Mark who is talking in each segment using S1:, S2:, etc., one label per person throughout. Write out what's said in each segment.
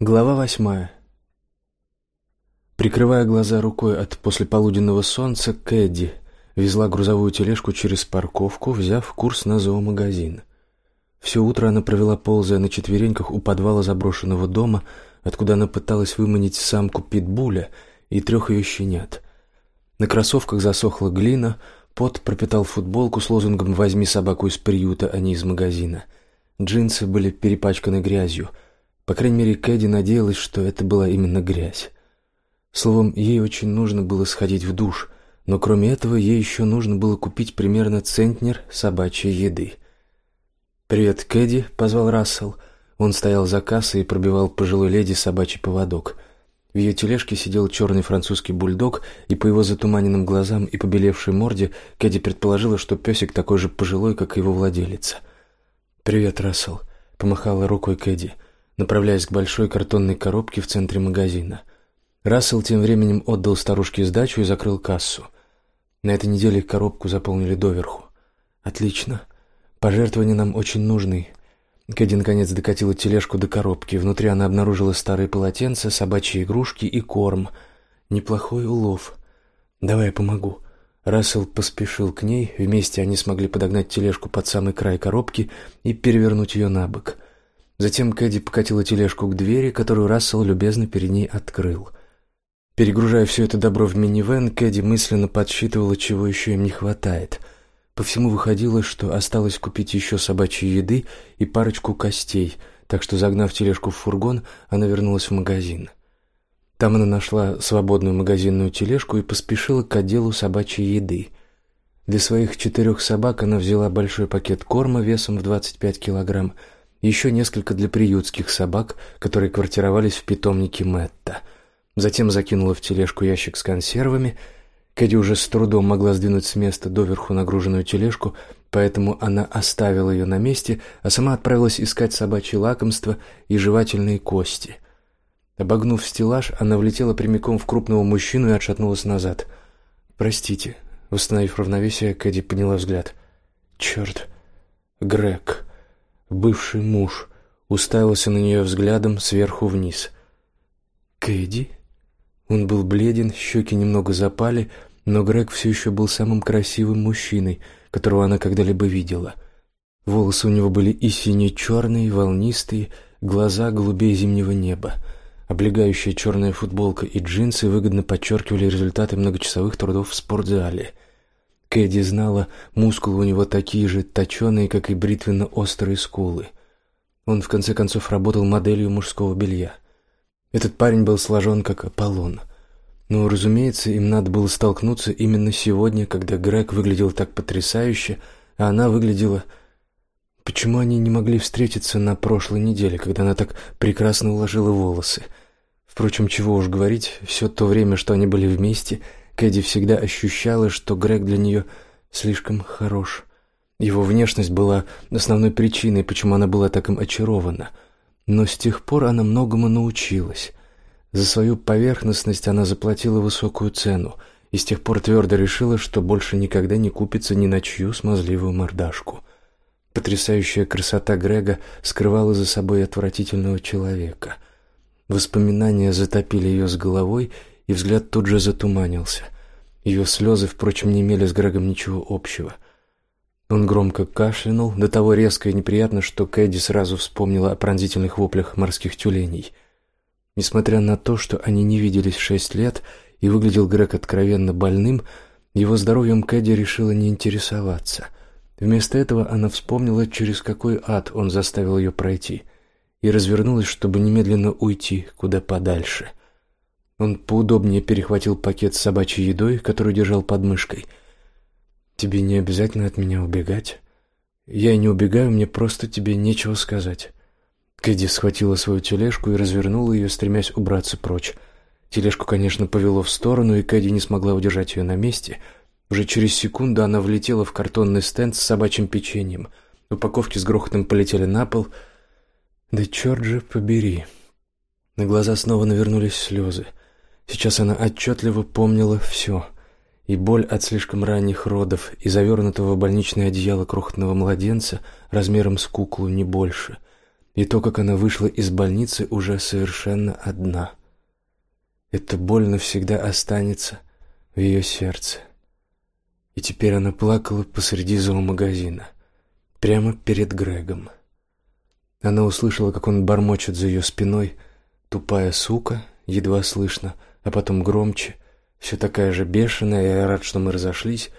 S1: Глава восьмая. Прикрывая глаза рукой от послеполуденного солнца, Кэдди везла грузовую тележку через парковку, взяв курс на зоомагазин. Все утро она провела, ползая на четвереньках у подвала заброшенного дома, откуда она пыталась выманить самку питбуля и трех ее щенят. На кроссовках засохла глина, пот пропитал футболку с лозунгом «Возьми собаку из приюта, а не из магазина». Джинсы были перепачканы грязью — по крайней мере, Кэдди надеялась, что это была именно грязь. Словом, ей очень нужно было сходить в душ, но кроме этого ей еще нужно было купить примерно центнер собачьей еды. «Привет, Кэдди», — позвал Рассел. Он стоял за кассой и пробивал пожилой леди собачий поводок. В ее тележке сидел черный французский бульдог, и по его затуманенным глазам и побелевшей морде Кэдди предположила, что песик такой же пожилой, как и его владелица. «Привет, Рассел», — помахала рукой Кэдди. «Привет, направляясь к большой картонной коробке в центре магазина. Рассел тем временем отдал старушке сдачу и закрыл кассу. На этой неделе коробку заполнили доверху. Отлично. Пожертвования нам очень нужны. Кэдди наконец докатила тележку до коробки. Внутри она обнаружила старые полотенца, собачьи игрушки и корм. Неплохой улов. Давай я помогу. Рассел поспешил к ней. Вместе они смогли подогнать тележку под самый край коробки и перевернуть ее на бок. Затем Кэдди покатила тележку к двери, которую Рассел любезно перед ней открыл. Перегружая все это добро в минивэн, Кэдди мысленно подсчитывала, чего еще им не хватает. По всему выходило, что осталось купить еще собачьей еды и парочку костей, так что, загнав тележку в фургон, она вернулась в магазин. Там она нашла свободную магазинную тележку и поспешила к отделу собачьей еды. Для своих четырех собак она взяла большой пакет корма весом в 25 килограмм, еще несколько для приютских собак, которые квартировались в питомнике Мэтта. Затем закинула в тележку ящик с консервами. Кэдди уже с трудом могла сдвинуть с места доверху нагруженную тележку, поэтому она оставила ее на месте, а сама отправилась искать собачье лакомство и жевательные кости. Обогнув стеллаж, она влетела прямиком в крупного мужчину и отшатнулась назад. «Простите», — восстановив равновесие, Кэдди подняла взгляд. «Черт! Грег!» Бывший муж, уставился на нее взглядом сверху вниз. Кэдди? Он был бледен, щеки немного запали, но Грег все еще был самым красивым мужчиной, которого она когда-либо видела. Волосы у него были и сине-черные, волнистые, глаза голубей зимнего неба. Облегающая черная футболка и джинсы выгодно подчеркивали результаты многочасовых трудов в спортзале — Кэдди знала, мускулы у него такие же точеные, как и бритвенно-острые скулы. Он, в конце концов, работал моделью мужского белья. Этот парень был сложен, как Аполлон. Но, разумеется, им надо было столкнуться именно сегодня, когда Грег выглядел так потрясающе, а она выглядела... Почему они не могли встретиться на прошлой неделе, когда она так прекрасно уложила волосы? Впрочем, чего уж говорить, все то время, что они были вместе, Кэдди всегда ощущала, что Грег для нее слишком хорош. Его внешность была основной причиной, почему она была так им очарована. Но с тех пор она многому научилась. За свою поверхностность она заплатила высокую цену и с тех пор твердо решила, что больше никогда не купится ни на чью смазливую мордашку. Потрясающая красота Грега скрывала за собой отвратительного человека. Воспоминания затопили ее с головой, и взгляд тут же затуманился. Ее слезы, впрочем, не имели с Грегом ничего общего. Он громко кашлянул, до того резко и неприятно, что Кэдди сразу вспомнила о пронзительных воплях морских тюленей. Несмотря на то, что они не виделись шесть лет, и выглядел Грег откровенно больным, его здоровьем Кэдди решила не интересоваться. Вместо этого она вспомнила, через какой ад он заставил ее пройти, и развернулась, чтобы немедленно уйти куда подальше. Он поудобнее перехватил пакет с собачьей едой, который держал под мышкой. «Тебе не обязательно от меня убегать. Я и не убегаю, мне просто тебе нечего сказать». Кэдди схватила свою тележку и развернула ее, стремясь убраться прочь. Тележку, конечно, повело в сторону, и Кэдди не смогла удержать ее на месте. Уже через секунду она влетела в картонный стенд с собачьим печеньем. Упаковки с грохотом полетели на пол. «Да черт же побери!» На глаза снова навернулись слезы. Сейчас она отчетливо помнила все. И боль от слишком ранних родов, и завернутого в больничное одеяло крохотного младенца размером с куклу не больше. и то, как она вышла из больницы уже совершенно одна. Эта боль навсегда останется в ее сердце. И теперь она плакала посреди зоомагазина, прямо перед Грегом. Она услышала, как он бормочет за ее спиной, тупая сука, едва слышно, а потом громче, все такая же бешеная, я рад, что мы разошлись.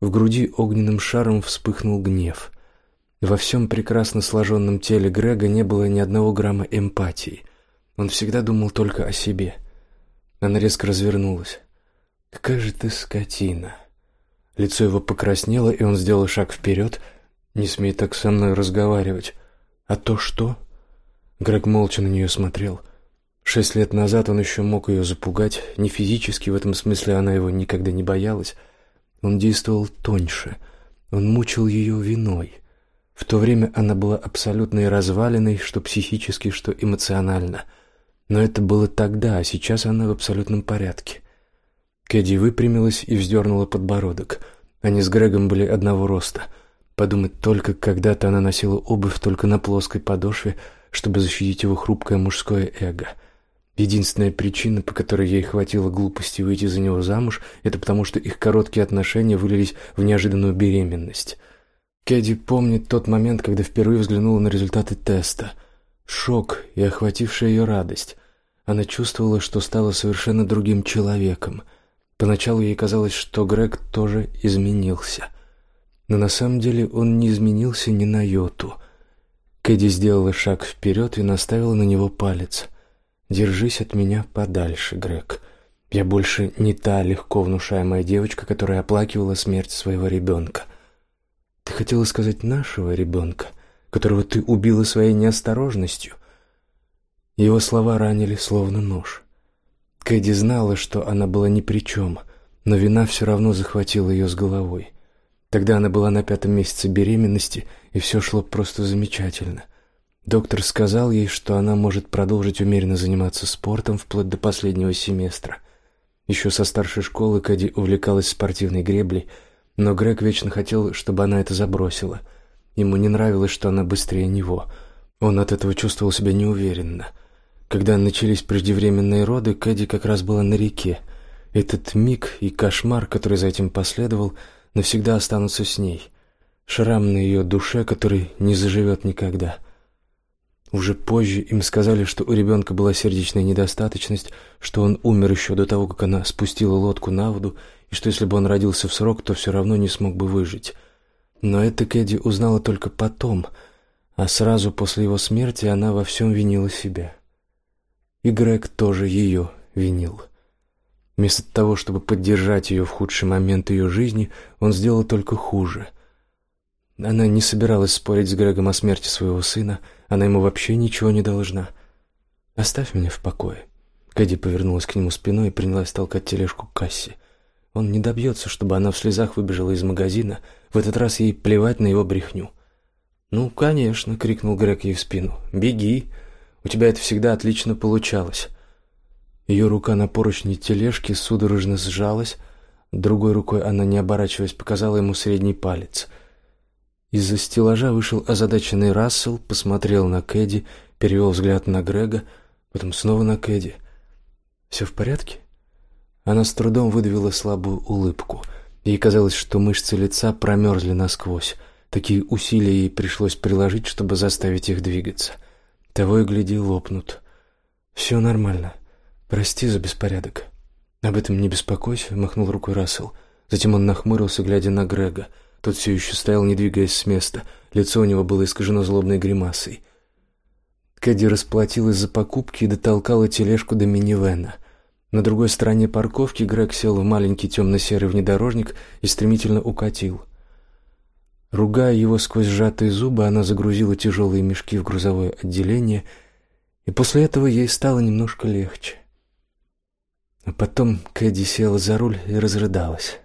S1: В груди огненным шаром вспыхнул гнев. Во всем прекрасно сложенном теле Грега не было ни одного грамма эмпатии. Он всегда думал только о себе. Она резко развернулась. «Какая же ты скотина!» Лицо его покраснело, и он сделал шаг вперед. «Не смей так со мной разговаривать». «А то что?» Грег молча на нее смотрел. Шесть лет назад он еще мог ее запугать. Не физически, в этом смысле она его никогда не боялась. Он действовал тоньше. Он мучил ее виной. В то время она была абсолютной развалиной, что психически, что эмоционально. Но это было тогда, а сейчас она в абсолютном порядке. Кэдди выпрямилась и вздернула подбородок. Они с Грегом были одного роста — Подумать только, когда-то она носила обувь только на плоской подошве, чтобы защитить его хрупкое мужское эго. Единственная причина, по которой ей хватило глупости выйти за него замуж, это потому, что их короткие отношения вылились в неожиданную беременность. Кэдди помнит тот момент, когда впервые взглянула на результаты теста. Шок и охватившая ее радость. Она чувствовала, что стала совершенно другим человеком. Поначалу ей казалось, что Грег тоже изменился — но на самом деле он не изменился ни на йоту. Кэдди сделала шаг вперед и наставила на него палец. «Держись от меня подальше, Грег. Я больше не та легко внушаемая девочка, которая оплакивала смерть своего ребенка. Ты хотела сказать нашего ребенка, которого ты убила своей неосторожностью?» Его слова ранили словно нож. Кэдди знала, что она была ни при чем, но вина все равно захватила ее с головой. Тогда она была на пятом месяце беременности, и все шло просто замечательно. Доктор сказал ей, что она может продолжить умеренно заниматься спортом вплоть до последнего семестра. Еще со старшей школы Кэдди увлекалась спортивной греблей, но Грег вечно хотел, чтобы она это забросила. Ему не нравилось, что она быстрее него. Он от этого чувствовал себя неуверенно. Когда начались преждевременные роды, Кэдди как раз была на реке. Этот миг и кошмар, который за этим последовал, навсегда останутся с ней. Шрам на ее душе, который не заживет никогда. Уже позже им сказали, что у ребенка была сердечная недостаточность, что он умер еще до того, как она спустила лодку на воду, и что если бы он родился в срок, то все равно не смог бы выжить. Но это Кэдди узнала только потом, а сразу после его смерти она во всем винила себя. И Грег тоже ее винил. Вместо того, чтобы поддержать ее в худший момент ее жизни, он сделал только хуже. Она не собиралась спорить с Грегом о смерти своего сына, она ему вообще ничего не должна. «Оставь меня в покое». Кэдди повернулась к нему спиной и принялась толкать тележку к кассе. Он не добьется, чтобы она в слезах выбежала из магазина. В этот раз ей плевать на его брехню. «Ну, конечно!» — крикнул Грег ей в спину. «Беги! У тебя это всегда отлично получалось!» Ее рука на поручне тележки судорожно сжалась, другой рукой она, не оборачиваясь, показала ему средний палец. Из-за стеллажа вышел озадаченный Рассел, посмотрел на Кэдди, перевел взгляд на Грега, потом снова на Кэдди. «Все в порядке?» Она с трудом выдавила слабую улыбку. Ей казалось, что мышцы лица промерзли насквозь. Такие усилия ей пришлось приложить, чтобы заставить их двигаться. Того и гляди, лопнут. «Все нормально», «Прости за беспорядок». «Об этом не беспокойся», — махнул рукой Рассел. Затем он нахмурился, глядя на Грега. Тот все еще стоял, не двигаясь с места. Лицо у него было искажено злобной гримасой. Кэдди расплатилась за покупки и дотолкала тележку до минивэна. На другой стороне парковки Грег сел в маленький темно-серый внедорожник и стремительно укатил. Ругая его сквозь сжатые зубы, она загрузила тяжелые мешки в грузовое отделение, и после этого ей стало немножко легче. А потом Кэдди села за руль и разрыдалась.